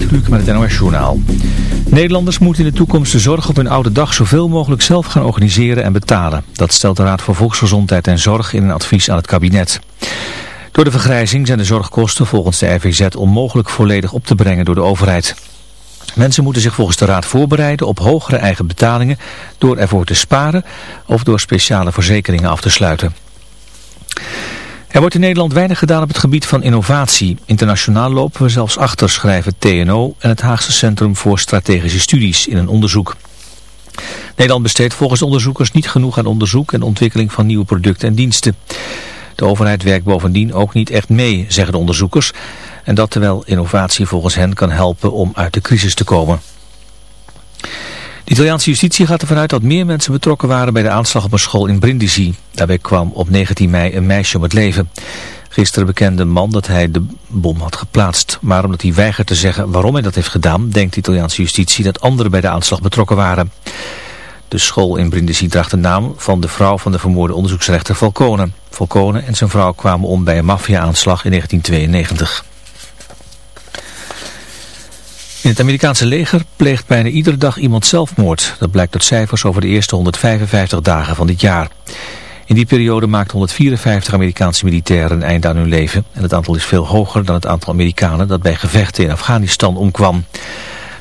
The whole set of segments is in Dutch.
Gert met het NOS Journaal. Nederlanders moeten in de toekomst de zorg op hun oude dag zoveel mogelijk zelf gaan organiseren en betalen. Dat stelt de Raad voor Volksgezondheid en Zorg in een advies aan het kabinet. Door de vergrijzing zijn de zorgkosten volgens de RVZ onmogelijk volledig op te brengen door de overheid. Mensen moeten zich volgens de Raad voorbereiden op hogere eigen betalingen door ervoor te sparen of door speciale verzekeringen af te sluiten. Er wordt in Nederland weinig gedaan op het gebied van innovatie. Internationaal lopen we zelfs achter, schrijven TNO en het Haagse Centrum voor Strategische Studies in een onderzoek. Nederland besteedt volgens onderzoekers niet genoeg aan onderzoek en ontwikkeling van nieuwe producten en diensten. De overheid werkt bovendien ook niet echt mee, zeggen de onderzoekers. En dat terwijl innovatie volgens hen kan helpen om uit de crisis te komen. De Italiaanse justitie gaat ervan uit dat meer mensen betrokken waren bij de aanslag op een school in Brindisi. Daarbij kwam op 19 mei een meisje om het leven. Gisteren bekende een man dat hij de bom had geplaatst. Maar omdat hij weigert te zeggen waarom hij dat heeft gedaan, denkt de Italiaanse justitie dat anderen bij de aanslag betrokken waren. De school in Brindisi draagt de naam van de vrouw van de vermoorde onderzoeksrechter Falcone. Falcone en zijn vrouw kwamen om bij een maffia-aanslag in 1992. In het Amerikaanse leger pleegt bijna iedere dag iemand zelfmoord. Dat blijkt uit cijfers over de eerste 155 dagen van dit jaar. In die periode maakten 154 Amerikaanse militairen een einde aan hun leven. En het aantal is veel hoger dan het aantal Amerikanen dat bij gevechten in Afghanistan omkwam.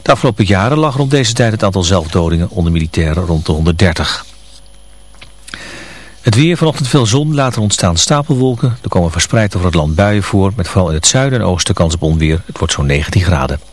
De afgelopen jaren lag rond deze tijd het aantal zelfdodingen onder militairen rond de 130. Het weer, vanochtend veel zon, later ontstaan stapelwolken. Er komen verspreid over het land buien voor, met vooral in het zuiden en oosten kans op onweer. Het wordt zo'n 19 graden.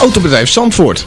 Autobedrijf Zandvoort.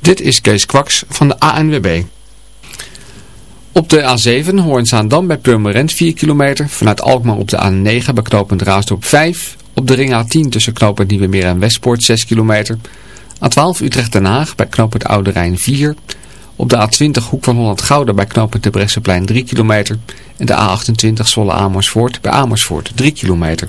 Dit is Kees Kwaks van de ANWB. Op de A7 Hoornzaandam bij Purmerend 4 kilometer. Vanuit Alkmaar op de A9 bij knooppunt Raasdorp 5. Op de ring A10 tussen knooppunt Nieuwemeer en Westpoort 6 kilometer. A12 Utrecht-Den Haag bij knooppunt Oude Rijn 4. Op de A20 Hoek van Holland-Gouda bij knooppunt de Bresseplein 3 kilometer. En de A28 Zwolle-Amersfoort bij Amersfoort 3 kilometer.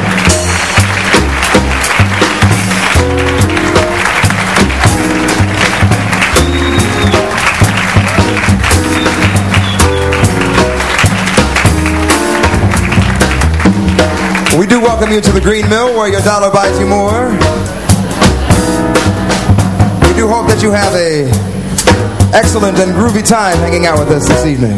We do welcome you to the Green Mill where your dollar buys you more. We do hope that you have a excellent and groovy time hanging out with us this evening.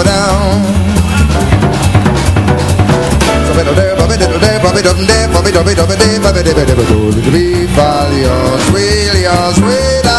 be down, down. So bit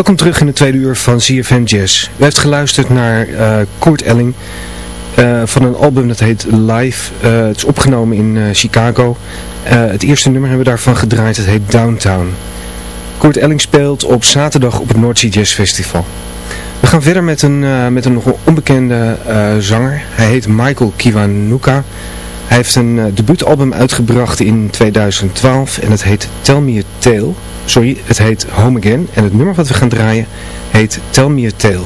Welkom terug in de tweede uur van CFN Jazz. U heeft geluisterd naar uh, Kurt Elling uh, van een album dat heet Live. Uh, het is opgenomen in Chicago. het eerste nummer hebben we daarvan gedraaid, het heet Downtown. Kurt Elling speelt op zaterdag op het Sea Jazz Festival. We gaan verder met een, met een nog onbekende zanger. Hij heet Michael Kiwanuka. Hij heeft een debuutalbum uitgebracht in 2012 en het heet Tell Me A Tale sorry, het heet Home Again. En het nummer wat we gaan draaien heet Tell Me A Tale.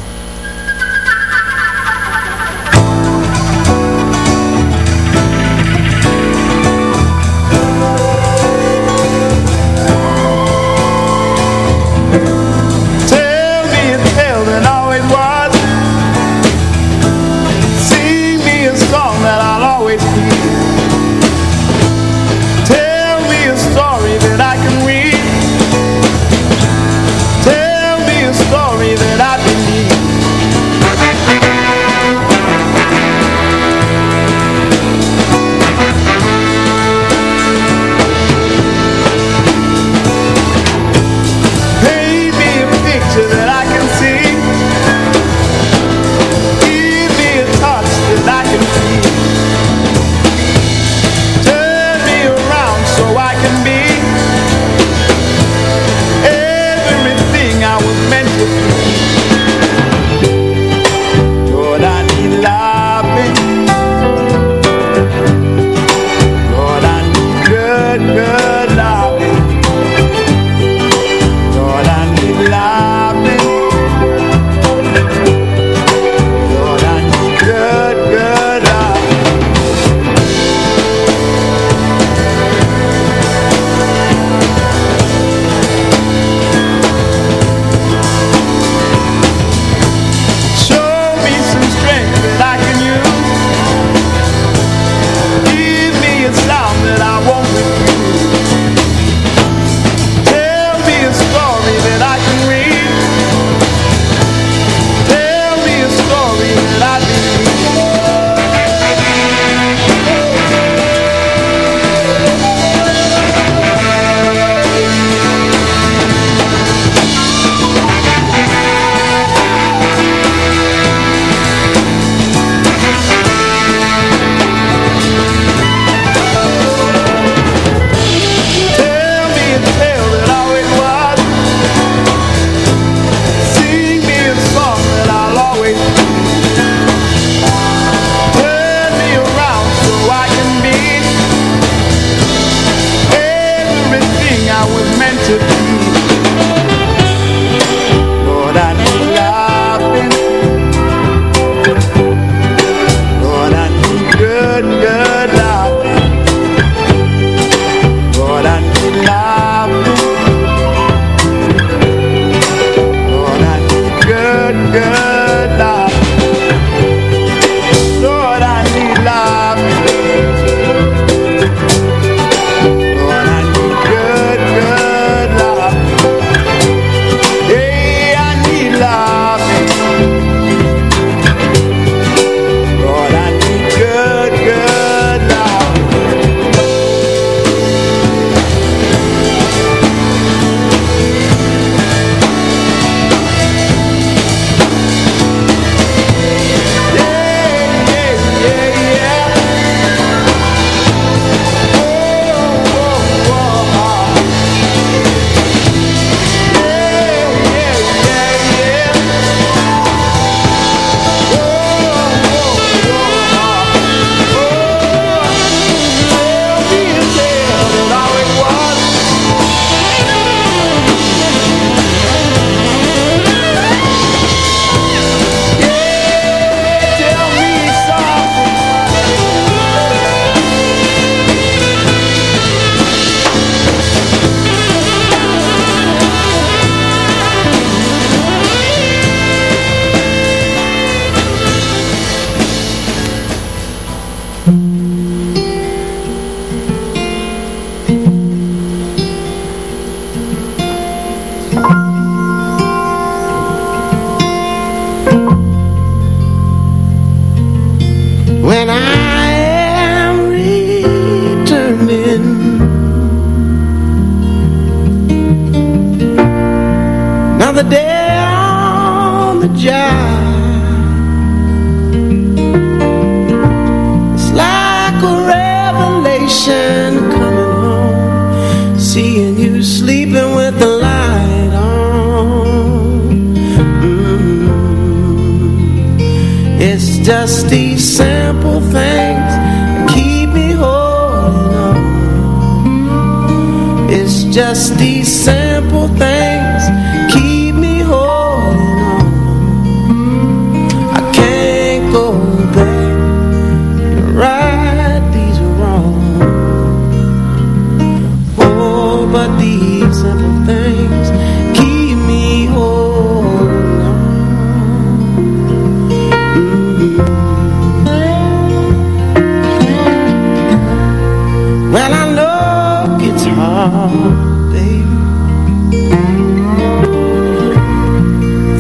it's hard, baby.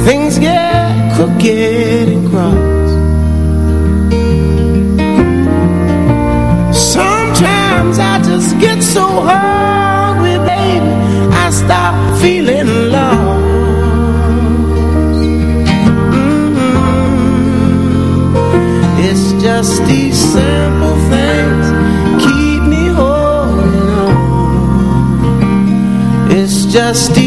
Things get crooked and cross. Sometimes I just get so hungry, baby, I stop feeling lost. Mm -hmm. It's just December. just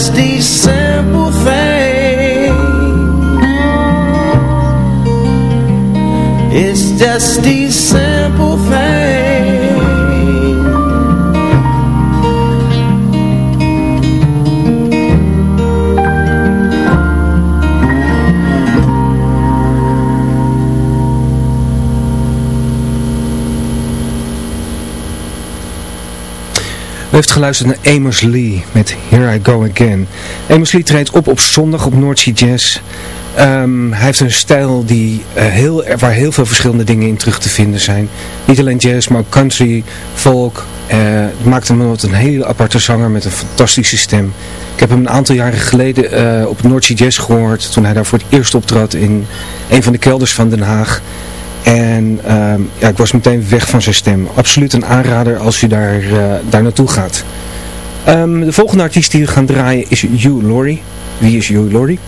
dusty heeft geluisterd naar Amos Lee met Here I Go Again. Amos Lee treedt op op zondag op Noordsea Jazz Ehm, hij heeft een stijl die, uh, heel, waar heel veel verschillende dingen in terug te vinden zijn. Niet alleen jazz, maar ook country, folk. Uh, het maakt hem tot een hele aparte zanger met een fantastische stem. Ik heb hem een aantal jaren geleden uh, op Noordse Jazz gehoord. Toen hij daar voor het eerst optrad in een van de kelders van Den Haag. En ehm, ja, ik was meteen weg van zijn stem. Absoluut een aanrader als je daar, daar naartoe gaat. Um, de volgende artiest die we gaan draaien is Hugh Laurie. Wie is Hugh Laurie?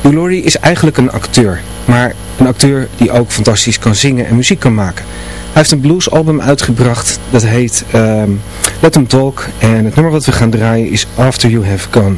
Hugh Laurie is eigenlijk een acteur. Maar een acteur die ook fantastisch kan zingen en muziek kan maken. Hij heeft een bluesalbum uitgebracht. Dat heet um, Let Him Talk. En het nummer wat we gaan draaien is After You Have Gone.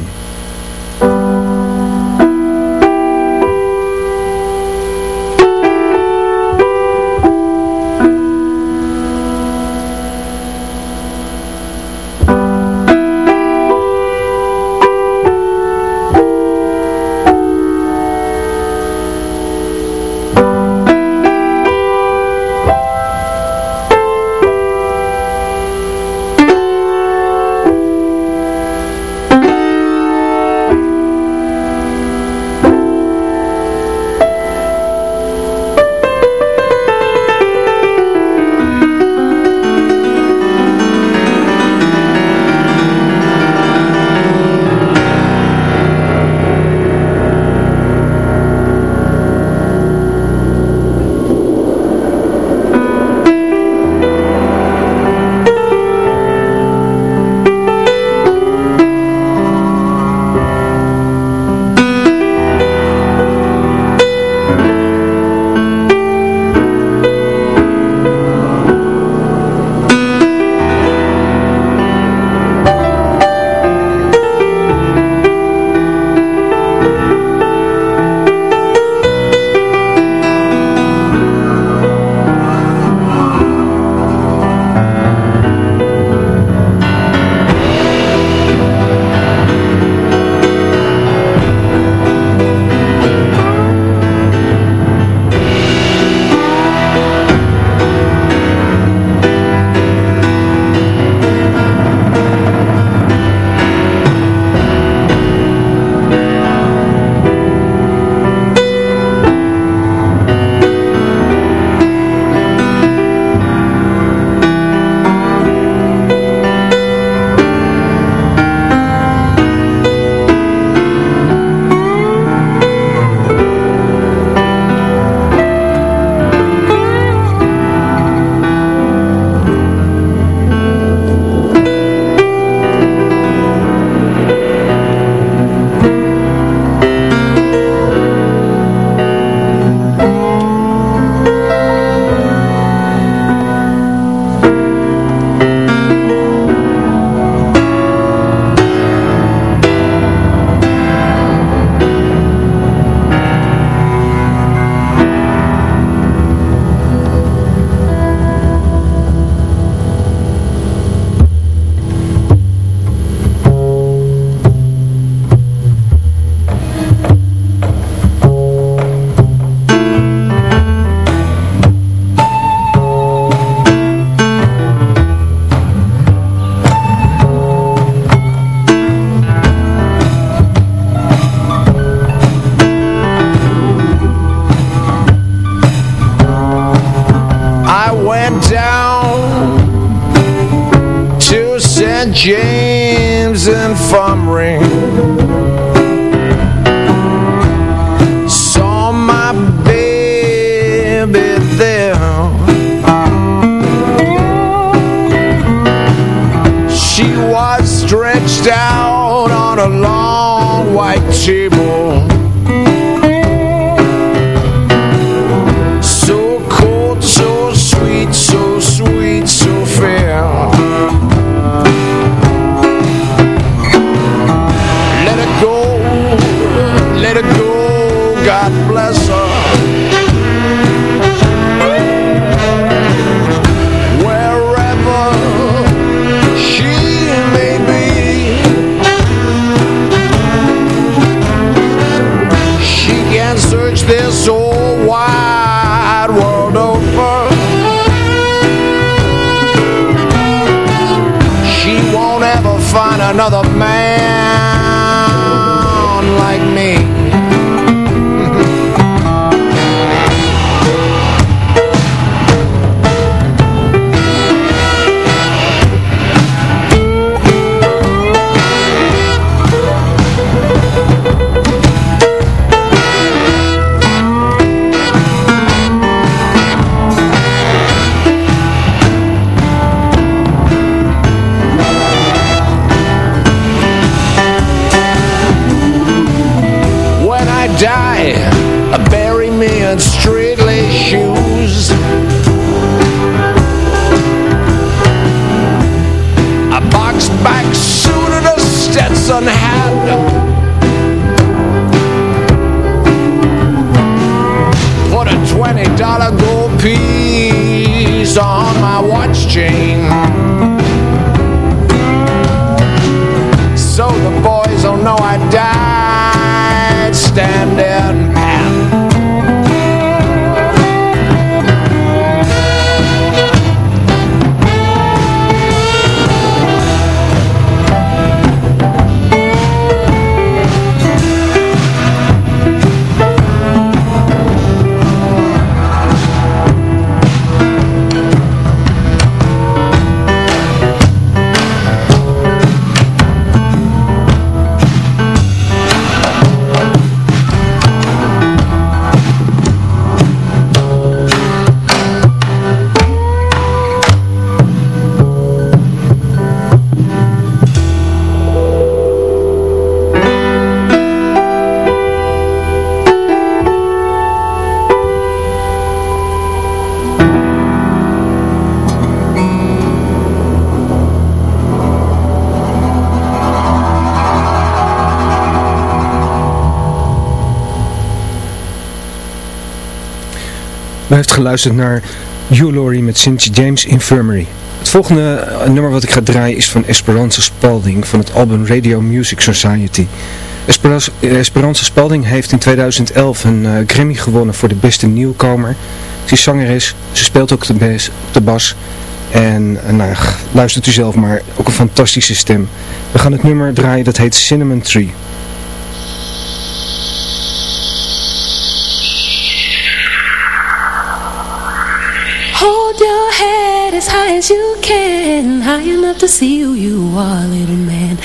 Geluisterd naar Hugh Laurie met St. James Infirmary. Het volgende eh, nummer wat ik ga draaien is van Esperanza Spalding van het album Radio Music Society. Esperanza, Esperanza Spalding heeft in 2011 een uh, Grammy gewonnen voor de beste nieuwkomer. Ze is zangeres, ze speelt ook de, bas, de bas en nou, luistert u zelf maar, ook een fantastische stem. We gaan het nummer draaien dat heet Cinnamon Tree. As high as you can High enough to see who you are, little man.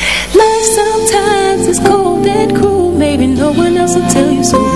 Life sometimes is cold and cruel Maybe no one else will tell you So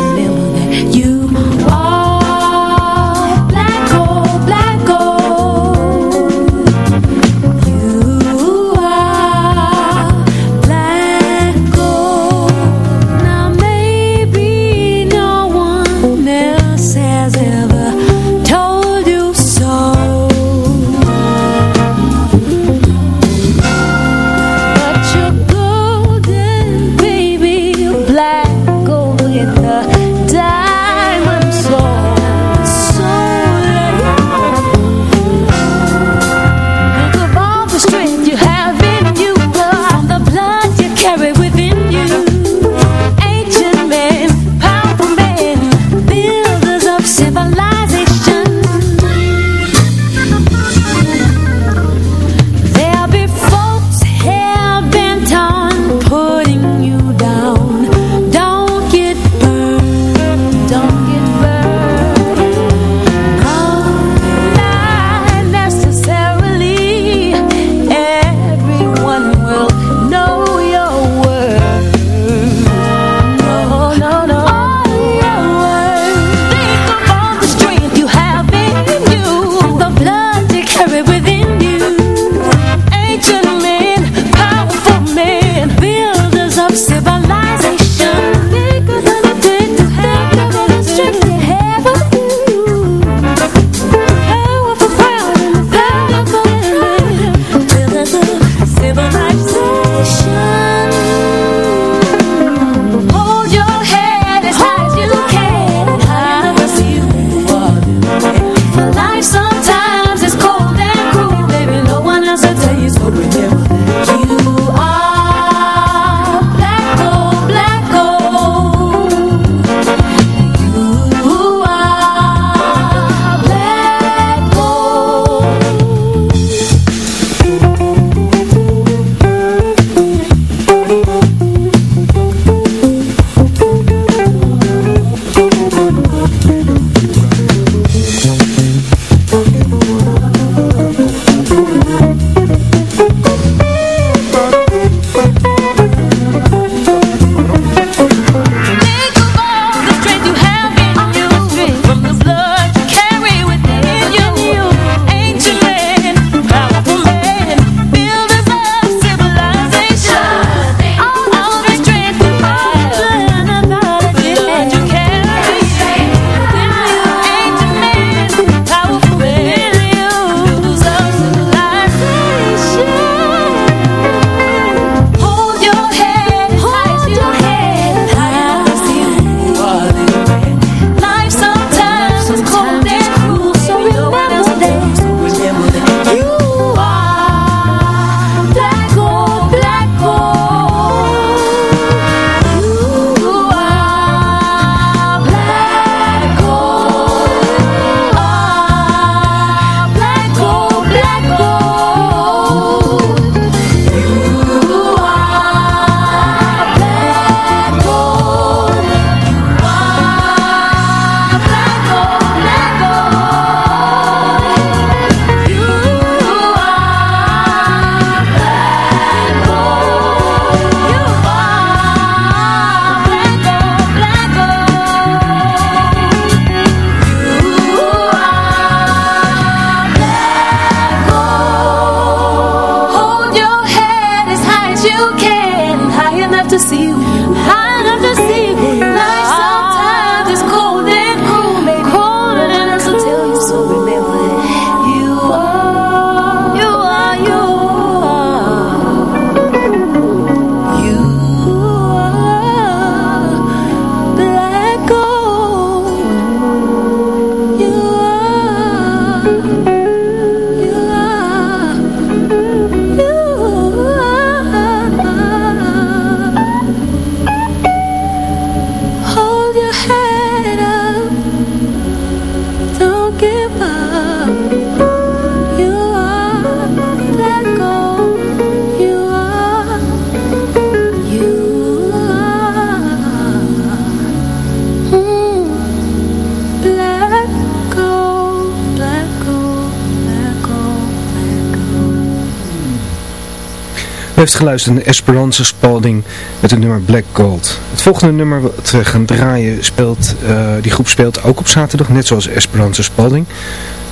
heeft geluisterd naar Esperanza Spalding met het nummer Black Gold. Het volgende nummer wat we gaan draaien speelt, uh, die groep speelt ook op zaterdag, net zoals Esperanza Spalding.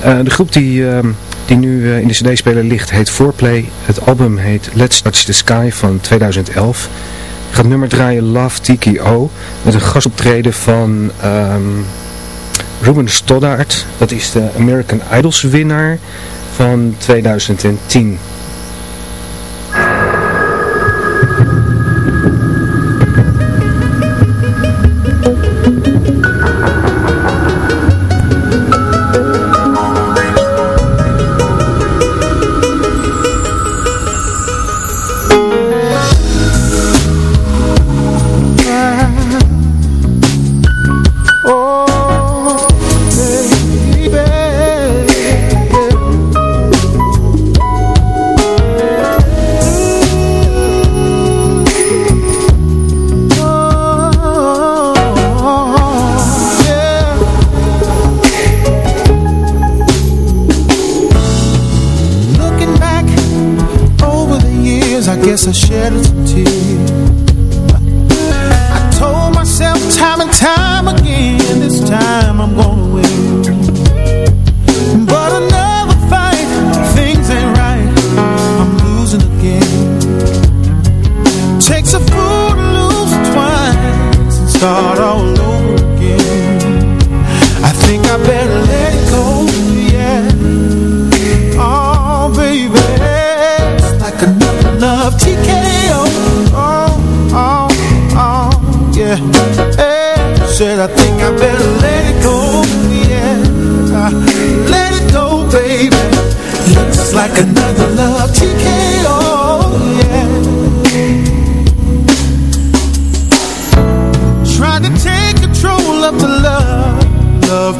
Uh, de groep die, uh, die nu uh, in de cd-speler ligt heet Foreplay. Het album heet Let's Touch the Sky van 2011. Ik ga het nummer draaien Love TKO met een gastoptreden van um, Ruben Stoddard. Dat is de American Idols winnaar van 2010.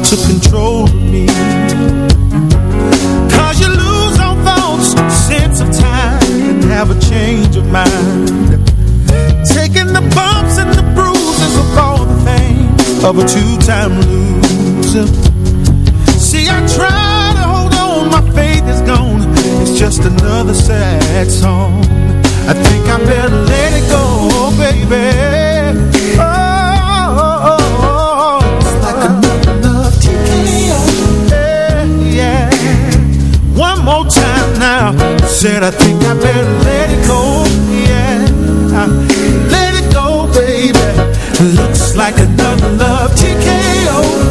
took control of me. Cause you lose all thoughts, sense of time And have a change of mind. Taking the bumps and the bruises Of all the things of a two-time loser. See, I try to hold on, my faith is gone. It's just another sad song. I think I better let it go, baby. oh. Said I think I better let it go, yeah. Ah. Let it go, baby. Looks like another love TKO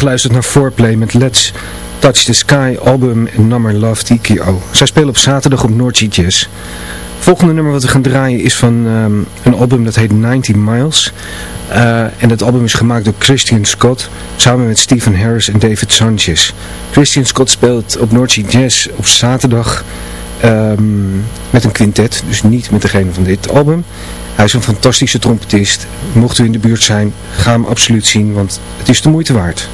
geluisterd naar Foreplay met Let's Touch the Sky album Number Love TKO. Zij spelen op zaterdag op Noordse Jazz. Volgende nummer wat we gaan draaien is van ehm, een album dat heet 90 Miles. Uh, en dat album is gemaakt door Christian Scott samen met Stephen Harris en David Sanchez. Christian Scott speelt op Noordse Jazz op zaterdag um, met een quintet, dus niet met degene van dit album. Hij is een fantastische trompetist. Mocht u in de buurt zijn, ga hem absoluut zien, want het is de moeite waard.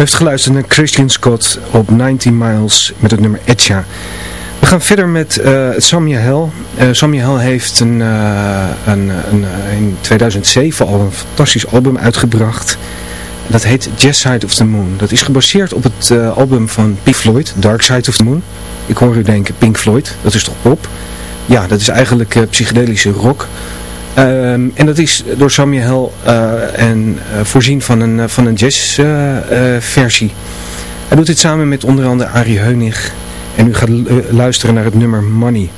Heeft geluisterd naar Christian Scott op 19 Miles met het nummer Etcha. We gaan verder met uh, Samia Hel. Uh, Samia Hel heeft een, uh, een, een, in 2007 al een fantastisch album uitgebracht. Dat heet Jazz Side of the Moon. Dat is gebaseerd op het album van Pink Floyd, Dark Side of the Moon. Ik hoor u denken, Pink Floyd, dat is toch pop? Ja, dat is eigenlijk psychedelische rock. Um, en dat is door Samuel uh, en voorzien van een, van een jazzversie. Hij doet dit samen met onder andere Arie Heunig. En u gaat luisteren naar het nummer Money.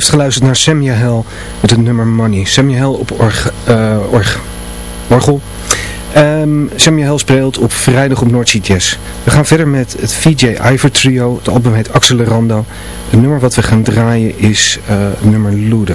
Heeft geluisterd naar Samuel Hell met het nummer Money. Hell op org, uh, org, orgel. Um, Samuel Hell speelt op vrijdag op Noordzee Jazz. We gaan verder met het VJ Ivor Trio. Het album heet Accelerando. Het nummer wat we gaan draaien is het nummer Lude.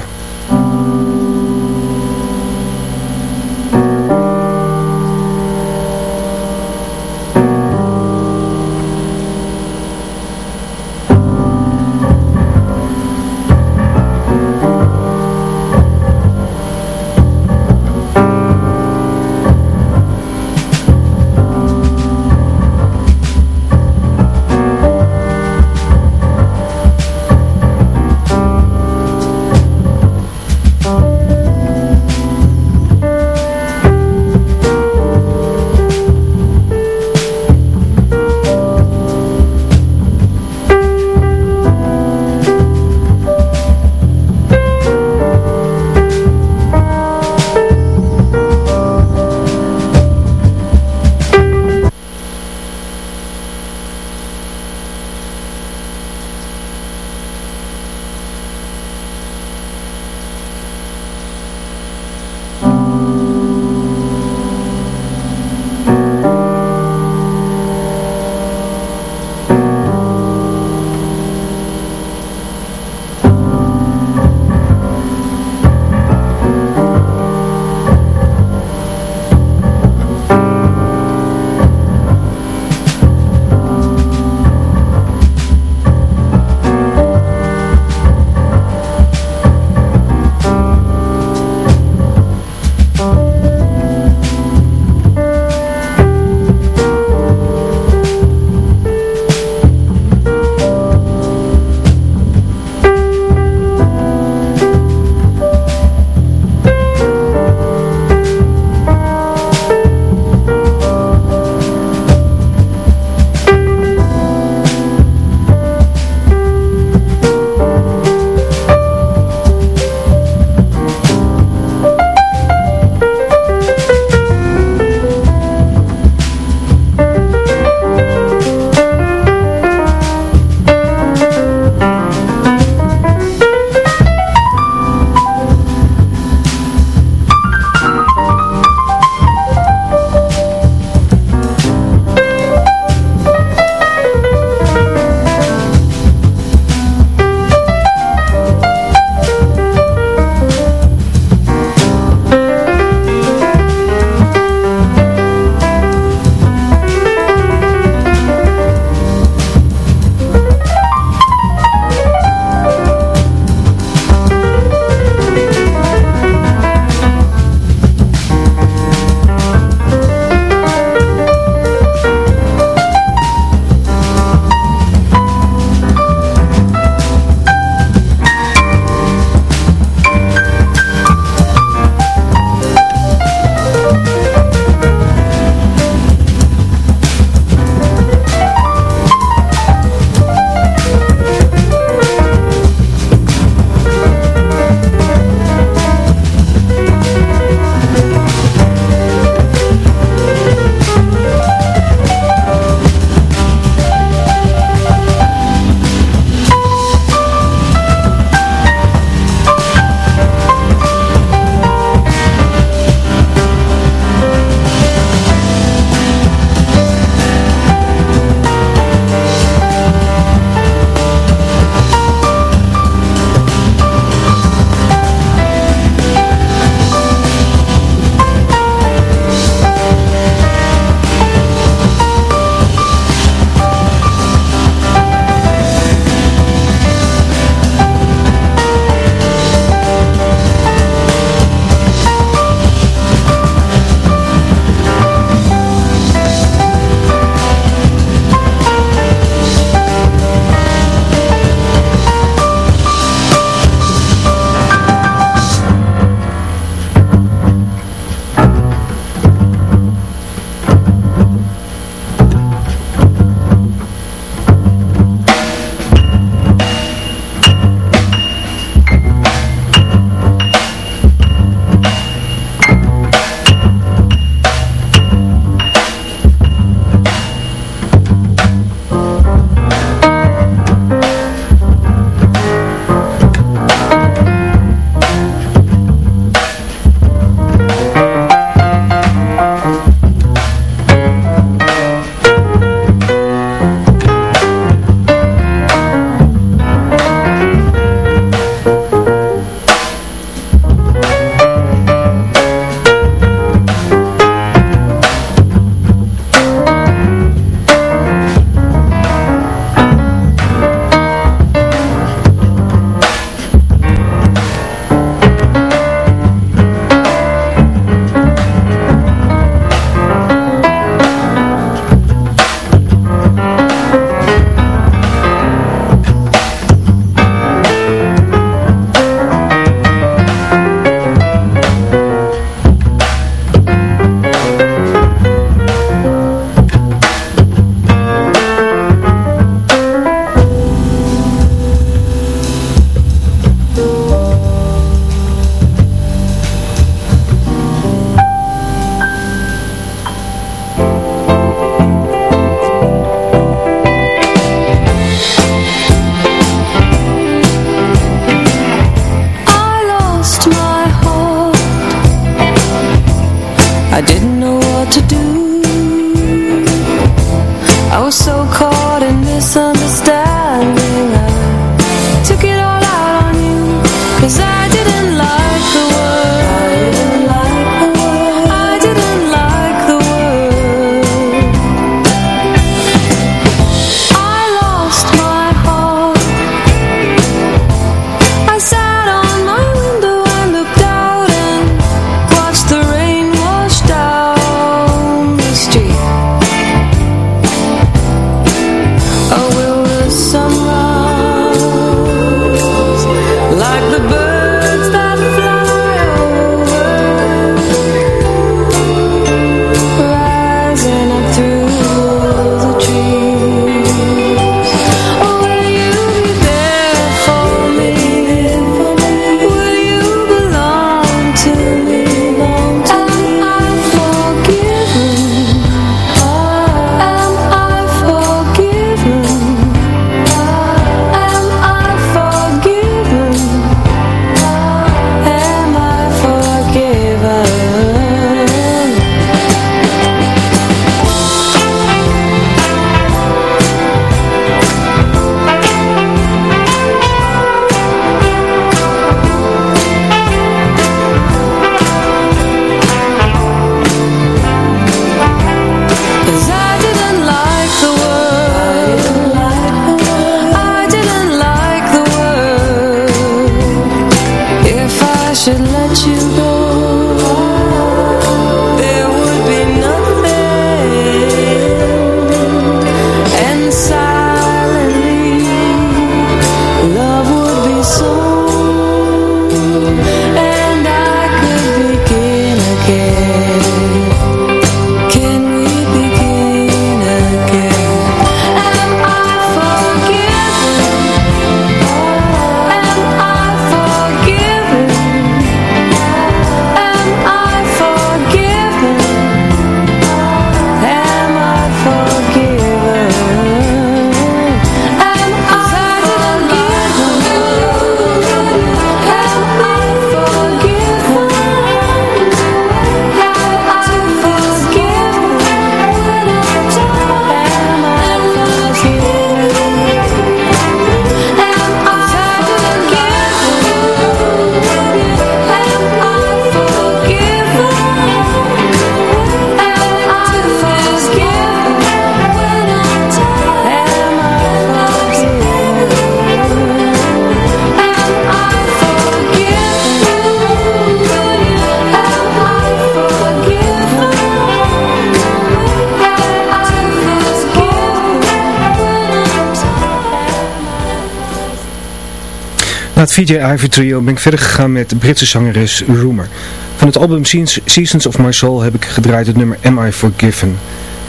VJ Ivy Trio ben ik verder gegaan met de Britse zangeres Rumor. Van het album Seasons of My Soul heb ik gedraaid het nummer Am I Forgiven.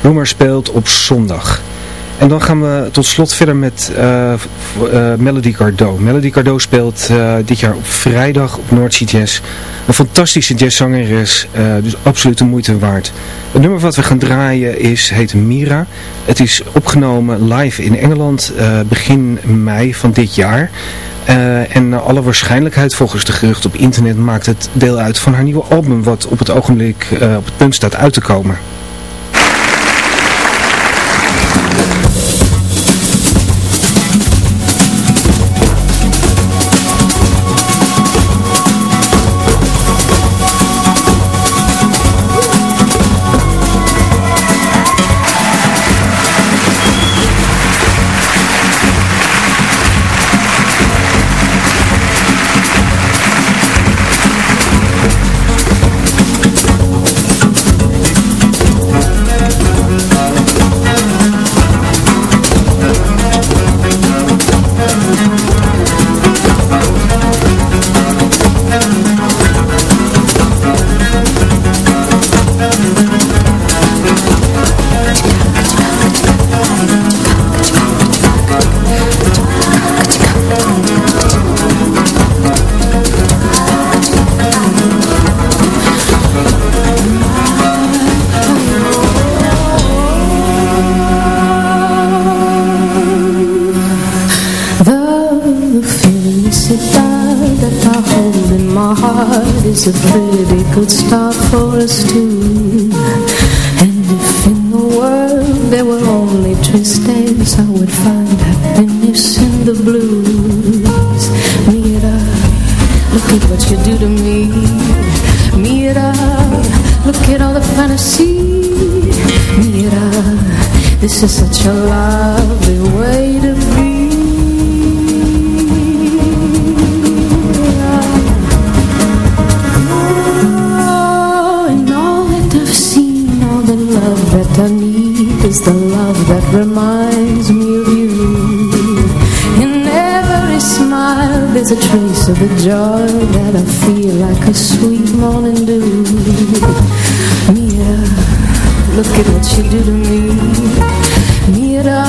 Rumor speelt op zondag. En dan gaan we tot slot verder met uh, uh, Melody Gardot. Melody Gardot speelt uh, dit jaar op vrijdag op Noordzee Jazz. Een fantastische jazzzangeres, dus absoluut de moeite waard. Het nummer wat we gaan draaien is, heet Mira. Het is opgenomen live in Engeland begin mei van dit jaar. Uh, en alle waarschijnlijkheid volgens de gerucht op internet maakt het deel uit van haar nieuwe album wat op het ogenblik uh, op het punt staat uit te komen. There were only two dance I would find happiness in the blues. Mira, look at what you do to me. Mira, look at all the fantasy. Mira, this is such a lovely way is the love that reminds me of you. In every smile, there's a trace of the joy that I feel like a sweet morning dew. Mira, look at what you do to me. Mira,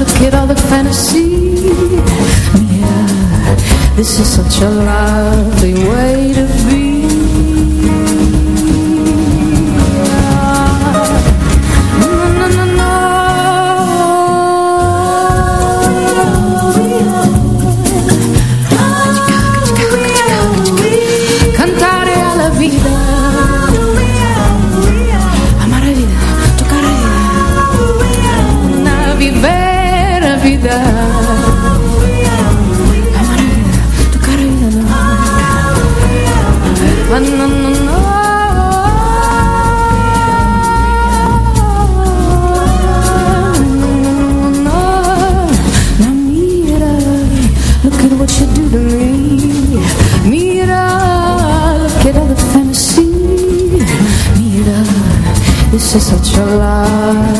look at all the fantasy. Mira, this is such a lovely way to such a lovely